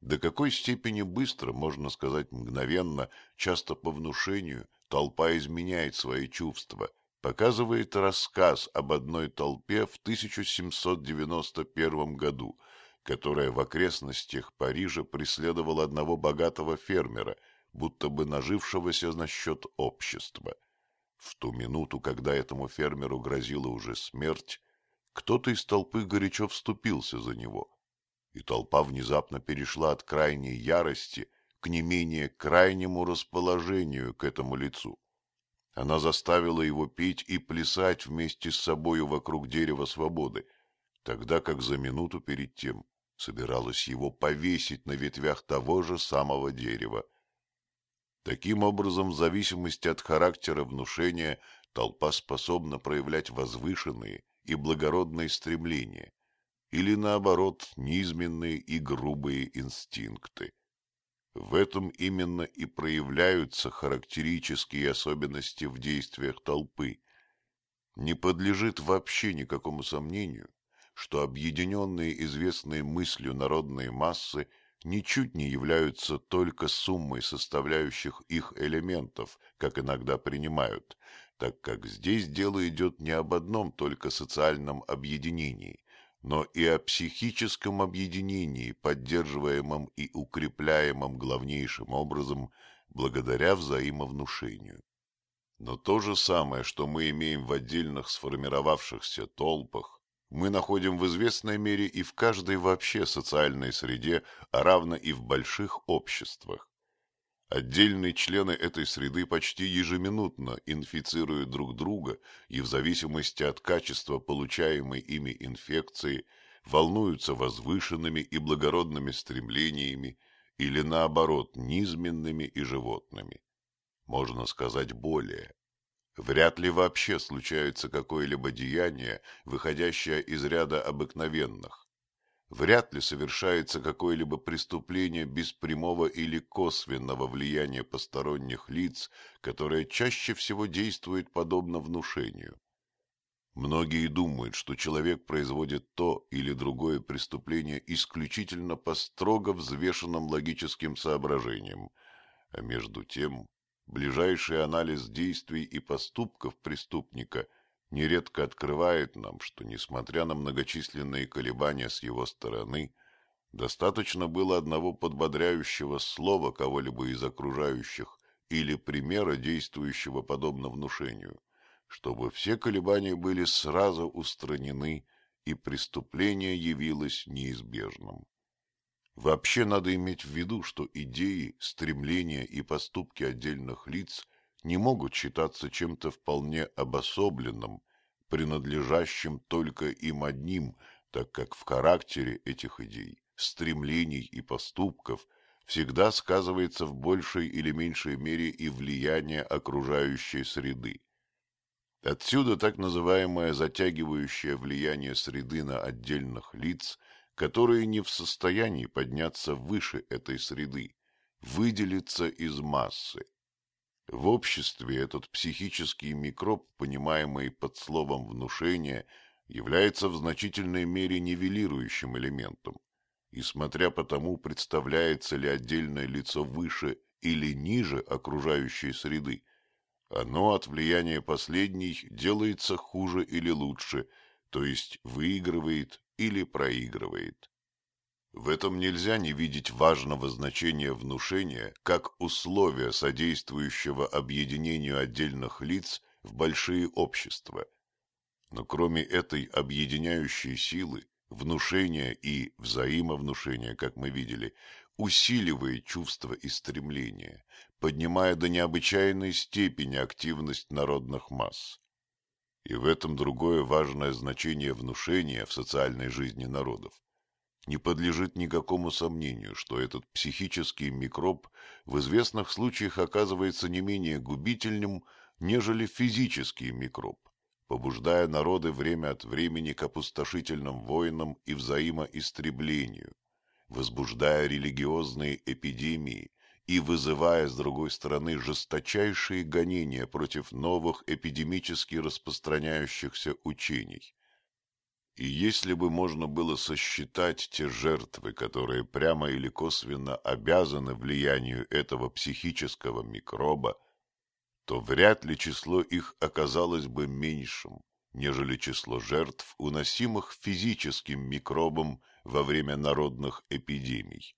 До какой степени быстро, можно сказать мгновенно, часто по внушению, толпа изменяет свои чувства, показывает рассказ об одной толпе в 1791 году, которая в окрестностях Парижа преследовала одного богатого фермера, будто бы нажившегося на счет общества. В ту минуту, когда этому фермеру грозила уже смерть, кто-то из толпы горячо вступился за него, и толпа внезапно перешла от крайней ярости к не менее крайнему расположению к этому лицу. Она заставила его пить и плясать вместе с собою вокруг дерева свободы, тогда как за минуту перед тем собиралась его повесить на ветвях того же самого дерева. Таким образом, в зависимости от характера внушения, толпа способна проявлять возвышенные и благородные стремления, или наоборот, низменные и грубые инстинкты. В этом именно и проявляются характерические особенности в действиях толпы. Не подлежит вообще никакому сомнению, что объединенные известной мыслью народные массы ничуть не являются только суммой составляющих их элементов, как иногда принимают, так как здесь дело идет не об одном только социальном объединении, но и о психическом объединении, поддерживаемом и укрепляемом главнейшим образом благодаря взаимовнушению. Но то же самое, что мы имеем в отдельных сформировавшихся толпах, мы находим в известной мере и в каждой вообще социальной среде, а равно и в больших обществах. Отдельные члены этой среды почти ежеминутно инфицируют друг друга и в зависимости от качества получаемой ими инфекции волнуются возвышенными и благородными стремлениями или наоборот низменными и животными. Можно сказать более. Вряд ли вообще случается какое-либо деяние, выходящее из ряда обыкновенных. Вряд ли совершается какое-либо преступление без прямого или косвенного влияния посторонних лиц, которое чаще всего действует подобно внушению. Многие думают, что человек производит то или другое преступление исключительно по строго взвешенным логическим соображениям, а между тем Ближайший анализ действий и поступков преступника нередко открывает нам, что, несмотря на многочисленные колебания с его стороны, достаточно было одного подбодряющего слова кого-либо из окружающих или примера, действующего подобно внушению, чтобы все колебания были сразу устранены и преступление явилось неизбежным. Вообще надо иметь в виду, что идеи, стремления и поступки отдельных лиц не могут считаться чем-то вполне обособленным, принадлежащим только им одним, так как в характере этих идей, стремлений и поступков всегда сказывается в большей или меньшей мере и влияние окружающей среды. Отсюда так называемое затягивающее влияние среды на отдельных лиц – которые не в состоянии подняться выше этой среды, выделиться из массы. В обществе этот психический микроб, понимаемый под словом «внушение», является в значительной мере нивелирующим элементом, и смотря по тому, представляется ли отдельное лицо выше или ниже окружающей среды, оно от влияния последней делается хуже или лучше, то есть выигрывает или проигрывает. В этом нельзя не видеть важного значения внушения как условия содействующего объединению отдельных лиц в большие общества. Но кроме этой объединяющей силы, внушения и взаимовнушения, как мы видели, усиливает чувства и стремления, поднимая до необычайной степени активность народных масс. И в этом другое важное значение внушения в социальной жизни народов. Не подлежит никакому сомнению, что этот психический микроб в известных случаях оказывается не менее губительным, нежели физический микроб, побуждая народы время от времени к опустошительным войнам и взаимоистреблению, возбуждая религиозные эпидемии и вызывая, с другой стороны, жесточайшие гонения против новых эпидемически распространяющихся учений. И если бы можно было сосчитать те жертвы, которые прямо или косвенно обязаны влиянию этого психического микроба, то вряд ли число их оказалось бы меньшим, нежели число жертв, уносимых физическим микробом во время народных эпидемий.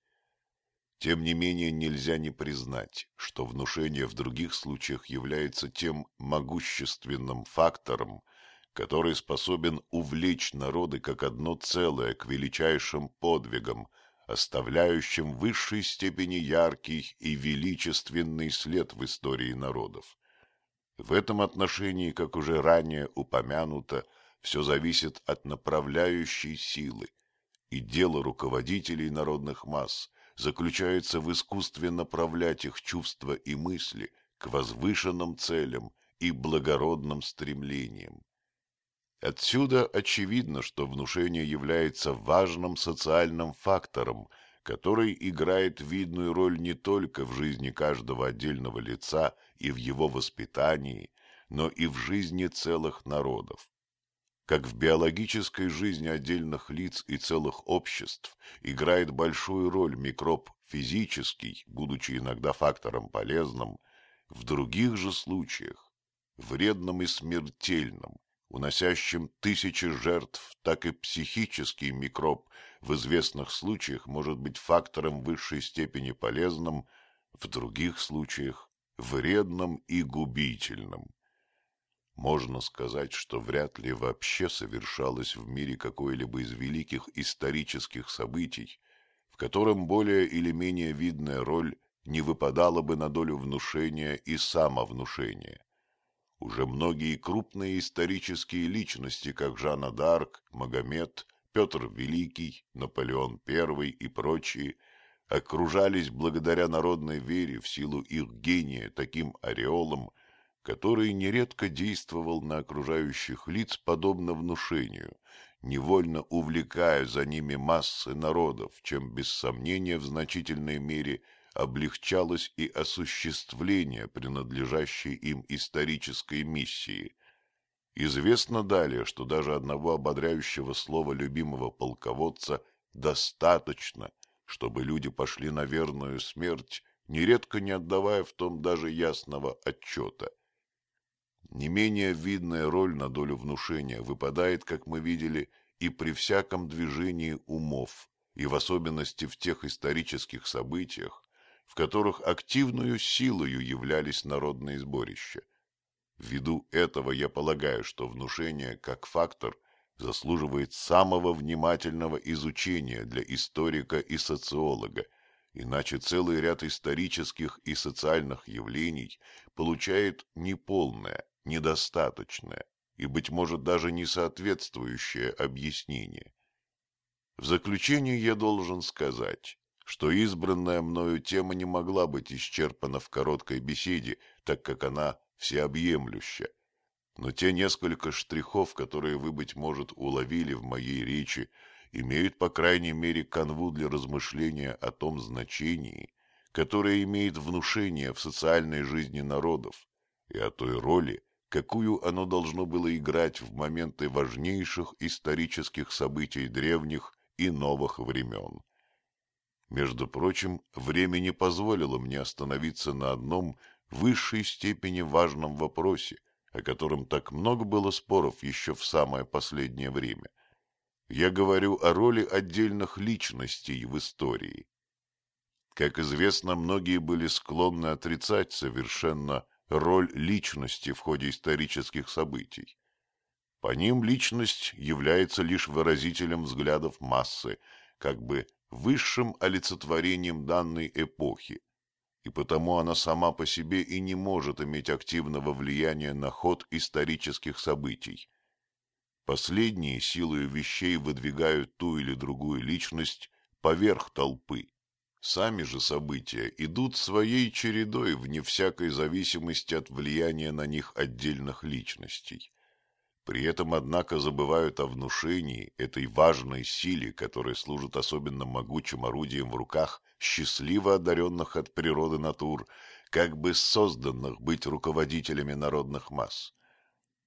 Тем не менее нельзя не признать, что внушение в других случаях является тем могущественным фактором, который способен увлечь народы как одно целое к величайшим подвигам, оставляющим в высшей степени яркий и величественный след в истории народов. В этом отношении, как уже ранее упомянуто, все зависит от направляющей силы, и дело руководителей народных масс заключается в искусстве направлять их чувства и мысли к возвышенным целям и благородным стремлениям. Отсюда очевидно, что внушение является важным социальным фактором, который играет видную роль не только в жизни каждого отдельного лица и в его воспитании, но и в жизни целых народов. Как в биологической жизни отдельных лиц и целых обществ играет большую роль микроб физический, будучи иногда фактором полезным, в других же случаях, вредным и смертельным, уносящим тысячи жертв, так и психический микроб в известных случаях может быть фактором высшей степени полезным, в других случаях вредным и губительным. Можно сказать, что вряд ли вообще совершалось в мире какое-либо из великих исторических событий, в котором более или менее видная роль не выпадала бы на долю внушения и самовнушения. Уже многие крупные исторические личности, как Жанна д'Арк, Магомед, Петр Великий, Наполеон I и прочие, окружались благодаря народной вере в силу их гения таким ореолом, который нередко действовал на окружающих лиц подобно внушению, невольно увлекая за ними массы народов, чем без сомнения в значительной мере – облегчалось и осуществление принадлежащей им исторической миссии. Известно далее, что даже одного ободряющего слова любимого полководца достаточно, чтобы люди пошли на верную смерть, нередко не отдавая в том даже ясного отчета. Не менее видная роль на долю внушения выпадает, как мы видели, и при всяком движении умов, и в особенности в тех исторических событиях, в которых активную силою являлись народные сборища. Ввиду этого я полагаю, что внушение как фактор заслуживает самого внимательного изучения для историка и социолога, иначе целый ряд исторических и социальных явлений получает неполное, недостаточное и, быть может, даже несоответствующее объяснение. В заключение я должен сказать, что избранная мною тема не могла быть исчерпана в короткой беседе, так как она всеобъемлюща. Но те несколько штрихов, которые вы, быть может, уловили в моей речи, имеют, по крайней мере, канву для размышления о том значении, которое имеет внушение в социальной жизни народов, и о той роли, какую оно должно было играть в моменты важнейших исторических событий древних и новых времен. Между прочим, время не позволило мне остановиться на одном высшей степени важном вопросе, о котором так много было споров еще в самое последнее время. Я говорю о роли отдельных личностей в истории. Как известно, многие были склонны отрицать совершенно роль личности в ходе исторических событий. По ним личность является лишь выразителем взглядов массы, как бы высшим олицетворением данной эпохи, и потому она сама по себе и не может иметь активного влияния на ход исторических событий. Последние силою вещей выдвигают ту или другую личность поверх толпы. Сами же события идут своей чередой вне всякой зависимости от влияния на них отдельных личностей. При этом, однако, забывают о внушении, этой важной силе, которая служит особенно могучим орудием в руках счастливо одаренных от природы натур, как бы созданных быть руководителями народных масс.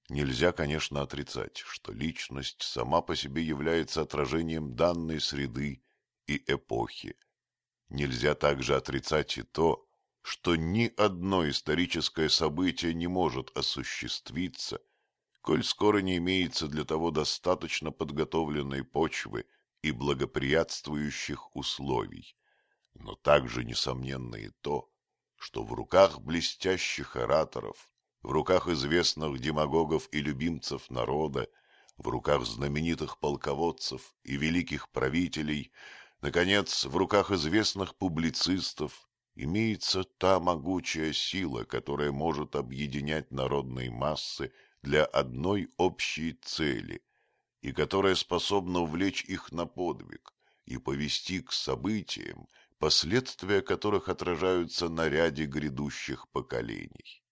Нельзя, конечно, отрицать, что личность сама по себе является отражением данной среды и эпохи. Нельзя также отрицать и то, что ни одно историческое событие не может осуществиться, коль скоро не имеется для того достаточно подготовленной почвы и благоприятствующих условий. Но также несомненно и то, что в руках блестящих ораторов, в руках известных демагогов и любимцев народа, в руках знаменитых полководцев и великих правителей, наконец, в руках известных публицистов, имеется та могучая сила, которая может объединять народные массы для одной общей цели и которая способна увлечь их на подвиг и повести к событиям, последствия которых отражаются на ряде грядущих поколений.